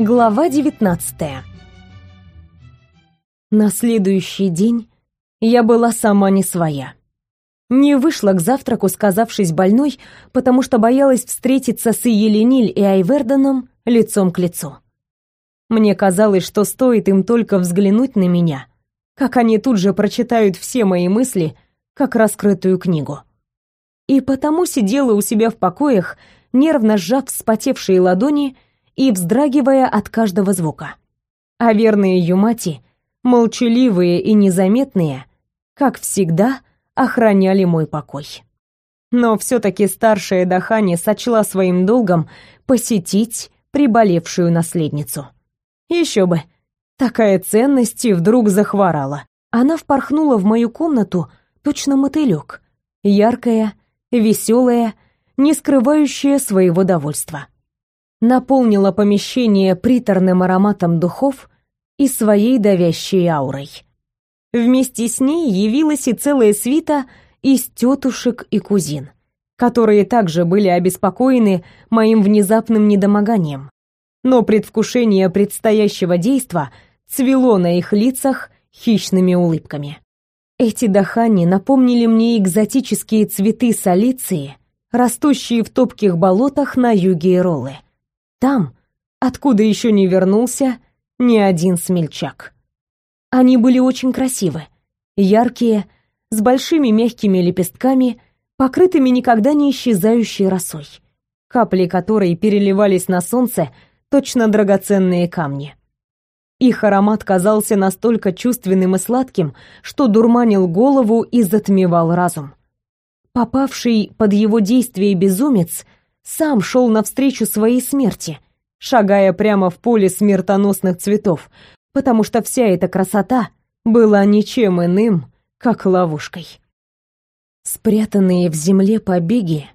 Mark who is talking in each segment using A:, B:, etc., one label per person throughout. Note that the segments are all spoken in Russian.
A: Глава 19 На следующий день я была сама не своя. Не вышла к завтраку, сказавшись больной, потому что боялась встретиться с Елениль и Айверденом лицом к лицу. Мне казалось, что стоит им только взглянуть на меня, как они тут же прочитают все мои мысли, как раскрытую книгу. И потому сидела у себя в покоях, нервно сжав вспотевшие ладони и вздрагивая от каждого звука. А верные Юмати, молчаливые и незаметные, как всегда, охраняли мой покой. Но все-таки старшая Дахани сочла своим долгом посетить приболевшую наследницу. Еще бы, такая ценность и вдруг захворала. Она впорхнула в мою комнату, точно мотылек, яркая, веселая, не скрывающая своего довольства. Наполнила помещение приторным ароматом духов и своей давящей аурой. Вместе с ней явилась и целая свита из тетушек и кузин, которые также были обеспокоены моим внезапным недомоганием. Но предвкушение предстоящего действа цвело на их лицах хищными улыбками. Эти дахани напомнили мне экзотические цветы солиции, растущие в топких болотах на юге Иролы. Там, откуда еще не вернулся ни один смельчак. Они были очень красивы, яркие, с большими мягкими лепестками, покрытыми никогда не исчезающей росой, капли которой переливались на солнце точно драгоценные камни. Их аромат казался настолько чувственным и сладким, что дурманил голову и затмевал разум. Попавший под его действие безумец сам шел навстречу своей смерти, шагая прямо в поле смертоносных цветов, потому что вся эта красота была ничем иным, как ловушкой. Спрятанные в земле побеги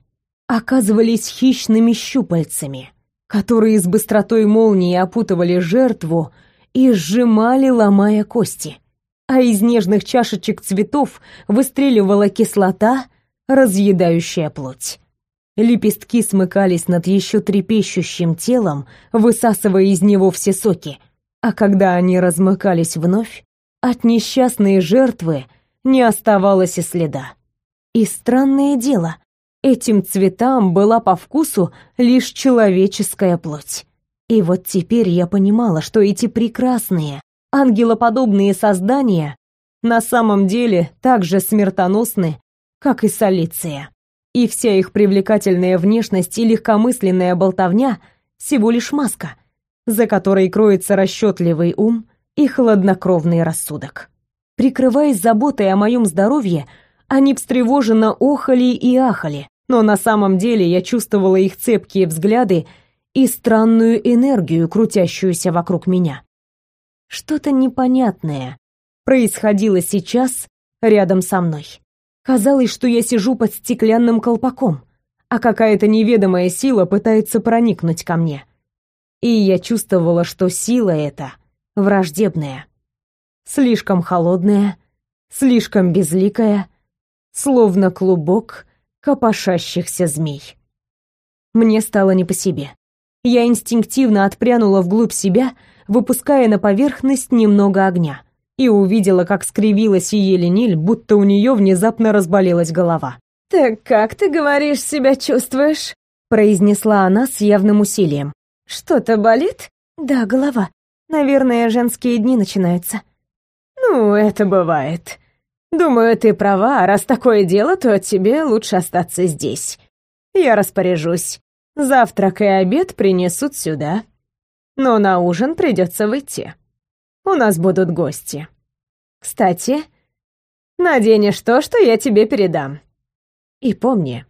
A: оказывались хищными щупальцами, которые с быстротой молнии опутывали жертву и сжимали, ломая кости. А из нежных чашечек цветов выстреливала кислота, разъедающая плоть. Лепестки смыкались над еще трепещущим телом, высасывая из него все соки, а когда они размыкались вновь, от несчастной жертвы не оставалось и следа. И странное дело, этим цветам была по вкусу лишь человеческая плоть. И вот теперь я понимала, что эти прекрасные, ангелоподобные создания на самом деле так же смертоносны, как и Солиция. И вся их привлекательная внешность и легкомысленная болтовня всего лишь маска, за которой кроется расчетливый ум и хладнокровный рассудок. Прикрываясь заботой о моем здоровье, они встревоженно охали и ахали, но на самом деле я чувствовала их цепкие взгляды и странную энергию, крутящуюся вокруг меня. Что-то непонятное происходило сейчас рядом со мной. Казалось, что я сижу под стеклянным колпаком, а какая-то неведомая сила пытается проникнуть ко мне. И я чувствовала, что сила эта враждебная. Слишком холодная, слишком безликая, словно клубок копошащихся змей. Мне стало не по себе. Я инстинктивно отпрянула вглубь себя, выпуская на поверхность немного огня, и увидела, как скривилась Елениль, будто у нее внезапно разболелась голова.
B: «Так как ты, говоришь, себя чувствуешь?»
A: произнесла она с явным усилием.
B: «Что-то болит?»
A: «Да, голова. Наверное, женские дни начинаются».
B: «Ну, это бывает. Думаю, ты права, раз такое дело, то тебе лучше остаться здесь. Я распоряжусь. Завтрак и обед принесут сюда. Но на ужин придется выйти. У нас будут гости. Кстати, наденешь то, что я тебе передам. И помни,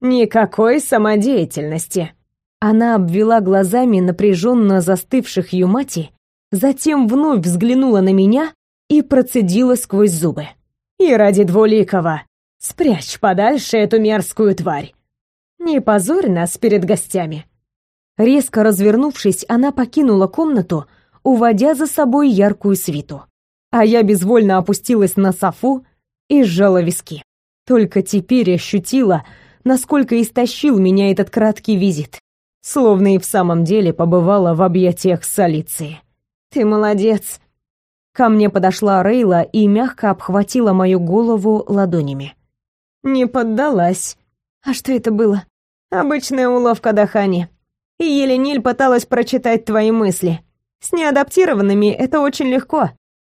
B: никакой самодеятельности.
A: Она обвела глазами напряженно застывших Юмати, затем вновь взглянула на меня и процедила сквозь зубы.
B: И ради двуликого спрячь подальше эту мерзкую тварь. Не позорь нас перед гостями.
A: Резко развернувшись, она покинула комнату, уводя за собой яркую свиту. А я безвольно опустилась на софу и сжала виски. Только теперь ощутила, насколько истощил меня этот краткий визит. словно и в самом деле побывала в объятиях Солиции.
B: «Ты молодец!»
A: Ко мне подошла Рейла и мягко обхватила мою голову ладонями.
B: «Не поддалась. А что это было?» «Обычная уловка Дахани. И Елениль пыталась прочитать твои мысли. С неадаптированными это очень легко,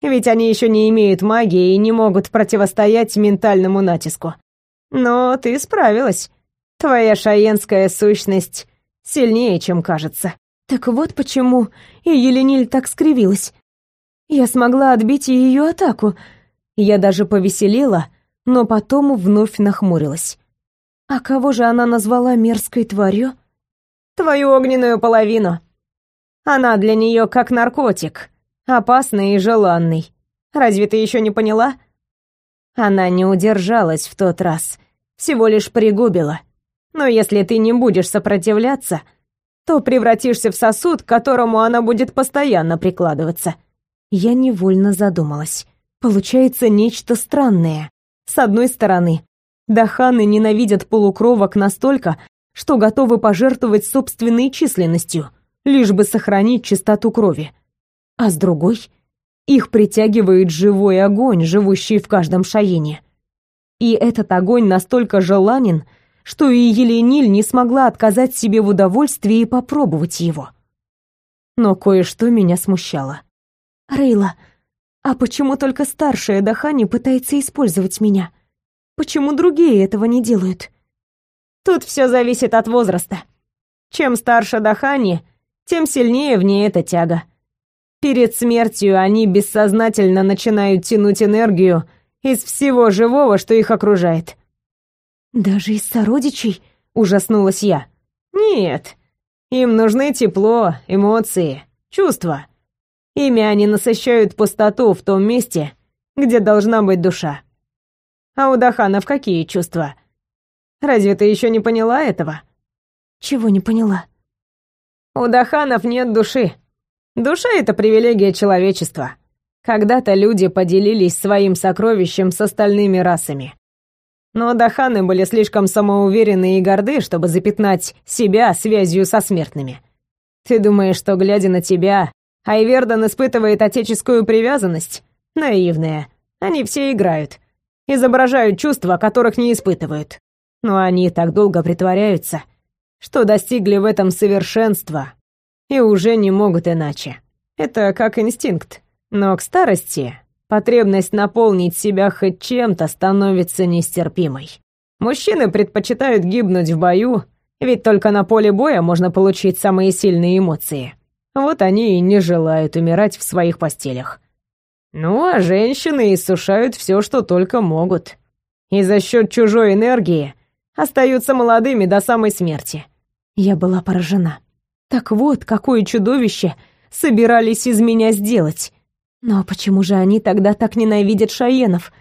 B: ведь они еще не имеют магии и не могут противостоять ментальному натиску. Но ты справилась. Твоя шаенская сущность сильнее, чем кажется.
A: Так вот почему и Елениль так скривилась. Я смогла отбить ее атаку. Я даже повеселела, но потом вновь нахмурилась. А кого же она назвала мерзкой тварью?
B: Твою огненную половину. Она для нее как наркотик, опасный и желанный. Разве ты еще не поняла? Она не удержалась в тот раз, всего лишь пригубила. Но если ты не будешь сопротивляться, то превратишься в сосуд, к которому она будет постоянно прикладываться.
A: Я невольно задумалась. Получается нечто странное. С одной стороны, даханы ненавидят полукровок настолько, что готовы пожертвовать собственной численностью, лишь бы сохранить чистоту крови. А с другой, их притягивает живой огонь, живущий в каждом шаине. И этот огонь настолько желанен, что и Елениль не смогла отказать себе в удовольствии попробовать его. Но кое-что меня смущало. «Рейла, а почему только старшая Дахани пытается использовать меня? Почему другие этого не делают?»
B: «Тут все зависит от возраста. Чем старше Дахани, тем сильнее в ней эта тяга. Перед смертью они бессознательно начинают тянуть энергию из всего живого, что их окружает.
A: «Даже из сородичей?» — ужаснулась я.
B: «Нет, им нужны тепло, эмоции, чувства. Ими они насыщают пустоту в том месте, где должна быть душа. А у Даханов какие чувства? Разве ты еще не поняла этого?»
A: «Чего не поняла?»
B: «У Даханов нет души. Душа — это привилегия человечества. Когда-то люди поделились своим сокровищем с остальными расами. Но даханы были слишком самоуверены и горды, чтобы запятнать себя связью со смертными. Ты думаешь, что, глядя на тебя, Айвердан испытывает отеческую привязанность? Наивная. Они все играют. Изображают чувства, которых не испытывают. Но они так долго притворяются, что достигли в этом совершенства и уже не могут иначе. Это как инстинкт. Но к старости потребность наполнить себя хоть чем-то становится нестерпимой. Мужчины предпочитают гибнуть в бою, ведь только на поле боя можно получить самые сильные эмоции. Вот они и не желают умирать в своих постелях. Ну, а женщины иссушают все, что только могут. И за счет чужой энергии остаются молодыми до самой смерти.
A: Я была поражена. Так вот, какое чудовище собирались из меня сделать. Но почему же они тогда так ненавидят шаенов?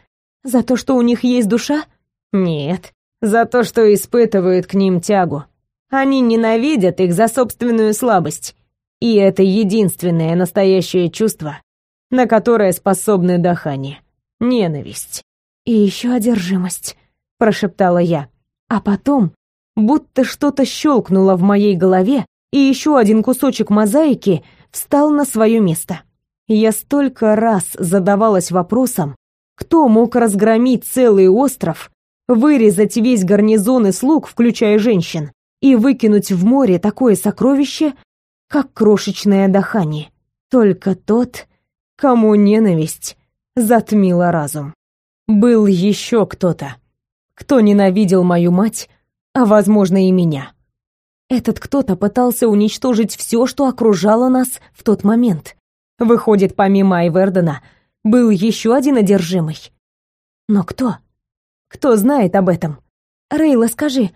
A: За то, что у них есть душа?
B: Нет, за то, что испытывают к ним тягу. Они ненавидят их за собственную слабость. И это единственное настоящее чувство, на которое способны Дахани. Ненависть.
A: И еще одержимость, прошептала я. А потом, будто что-то щелкнуло в моей голове, и еще один кусочек мозаики встал на свое место. Я столько раз задавалась вопросом, кто мог разгромить целый остров, вырезать весь гарнизон и слуг, включая женщин, и выкинуть в море такое сокровище, как крошечное дыхание. Только тот, кому ненависть затмила разум. Был еще кто-то, кто ненавидел мою мать, а, возможно, и меня. Этот кто-то пытался уничтожить все, что окружало нас в тот момент. Выходит, помимо Айвердена, был еще один одержимый. Но кто? Кто знает об этом? Рейла, скажи,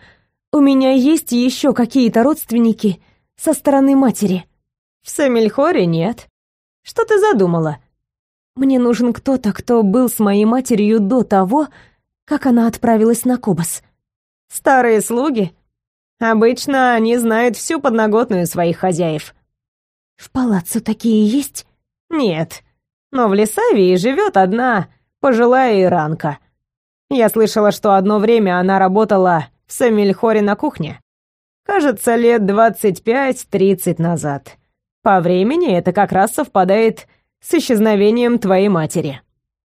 A: у меня есть еще какие-то родственники со стороны матери?
B: В Самильхоре нет. Что ты задумала?
A: Мне нужен кто-то, кто был с моей матерью до того, как она отправилась на Кобас.
B: Старые слуги? Обычно они знают всю подноготную своих хозяев.
A: В палаццо такие есть?
B: Нет, но в Лесавии живет одна пожилая иранка. Я слышала, что одно время она работала в Самильхоре на кухне. Кажется, лет двадцать пять-тридцать назад. По времени это как раз совпадает с исчезновением твоей матери.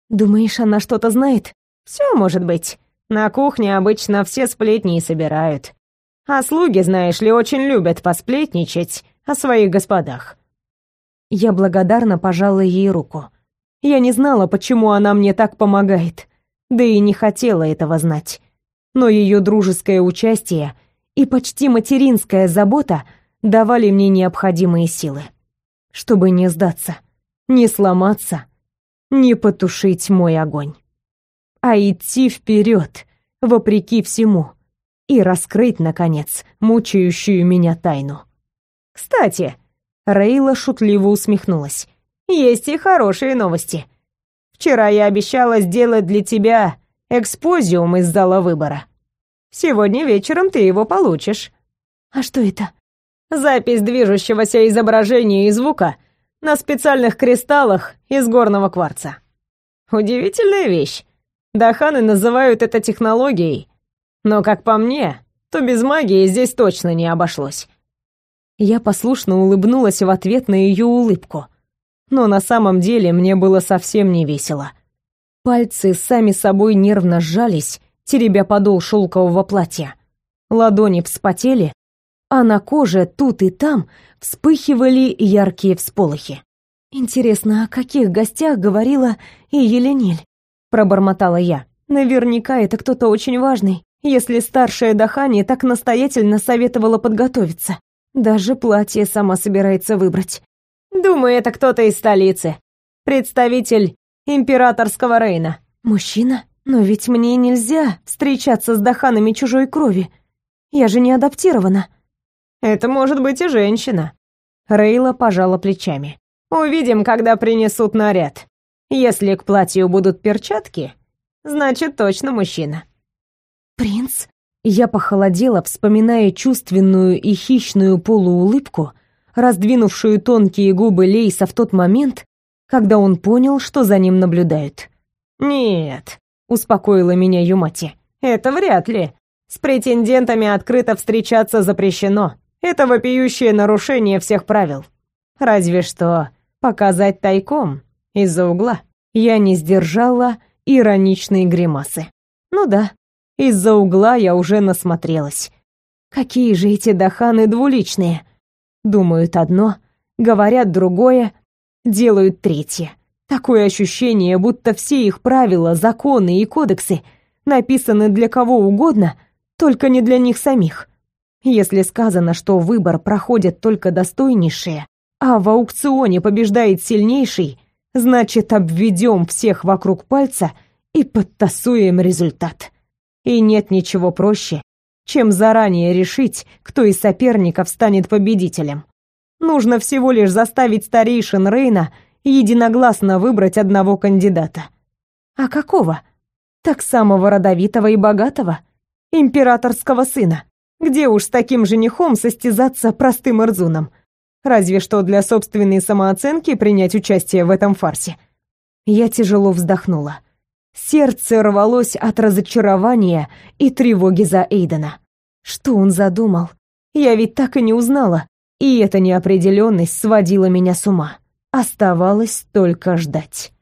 A: Думаешь, она что-то знает?
B: Все может быть. На кухне обычно все сплетни и собирают. А слуги, знаешь ли, очень любят посплетничать о своих господах.
A: Я благодарно пожала ей руку. Я не знала, почему она мне так помогает, да и не хотела этого знать. Но ее дружеское участие и почти материнская забота давали мне необходимые силы, чтобы не сдаться, не сломаться, не потушить мой огонь, а идти вперед, вопреки всему, и раскрыть, наконец, мучающую меня тайну.
B: Кстати, Рейла шутливо усмехнулась. Есть и хорошие новости. Вчера я обещала сделать для тебя экспозиум из зала выбора. Сегодня вечером ты его получишь.
A: А что это?
B: Запись движущегося изображения и звука на специальных кристаллах из горного кварца. Удивительная вещь. Даханы называют это технологией, но, как по мне, то без магии здесь точно не обошлось.
A: Я послушно улыбнулась в ответ на ее улыбку. Но на самом деле мне было совсем не весело. Пальцы сами собой нервно сжались, теребя подол шелкового платья. Ладони вспотели, а на коже тут и там вспыхивали яркие всполохи. «Интересно, о каких гостях говорила и Елениль?» — пробормотала я. «Наверняка это кто-то очень важный, если старшая Дахани так настоятельно советовала подготовиться. Даже платье сама собирается выбрать».
B: «Думаю, это кто-то из столицы. Представитель императорского Рейна».
A: «Мужчина?» Но ведь мне нельзя встречаться с даханами чужой крови. Я же не адаптирована.
B: Это может быть и женщина. Рейла пожала плечами. Увидим, когда принесут наряд. Если к платью будут перчатки, значит точно мужчина.
A: Принц? Я похолодела, вспоминая чувственную и хищную полуулыбку, раздвинувшую тонкие губы Лейса в тот момент, когда он понял, что за ним наблюдают.
B: Нет, успокоила меня Юмати. Это вряд ли. С претендентами открыто встречаться запрещено. Это вопиющее нарушение всех правил. Разве что показать тайком из-за угла.
A: Я не сдержала ироничные гримасы. Ну да, из-за угла я уже насмотрелась. Какие же эти даханы двуличные. Думают одно, говорят другое, делают третье. Такое ощущение, будто все их правила, законы и кодексы написаны для кого угодно, только не для них самих. Если сказано, что выбор проходит только достойнейшие, а в аукционе побеждает сильнейший, значит, обведем всех вокруг пальца и подтасуем результат. И нет ничего проще, чем заранее решить, кто из соперников станет победителем. Нужно всего лишь заставить старейшин Рейна единогласно выбрать одного кандидата. А какого? Так самого родовитого и богатого, императорского сына. Где уж с таким женихом состязаться простым Эрзуном? Разве что для собственной самооценки принять участие в этом фарсе. Я тяжело вздохнула. Сердце рвалось от разочарования и тревоги за Эйдена. Что он задумал? Я ведь так и не узнала, и эта неопределенность сводила меня с ума. Оставалось только ждать.